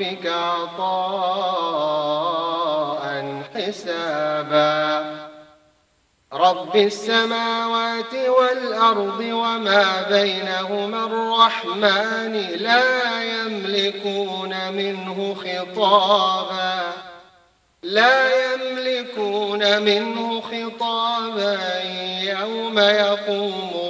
ربك عطاء حسابا. رب السماوات والأرض وما بينهما الرحمن لا يملكون منه خطابا. لا يملكون منه خطابا. يوم يقوم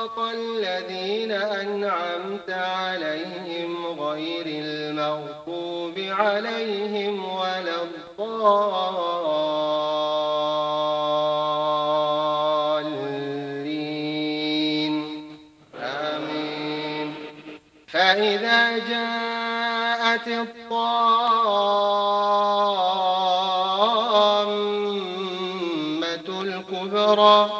صراط الذين أنعمت عليهم غير المغضوب عليهم ولا الضالين. آمين. فإذا جاءت الطامة الكبرى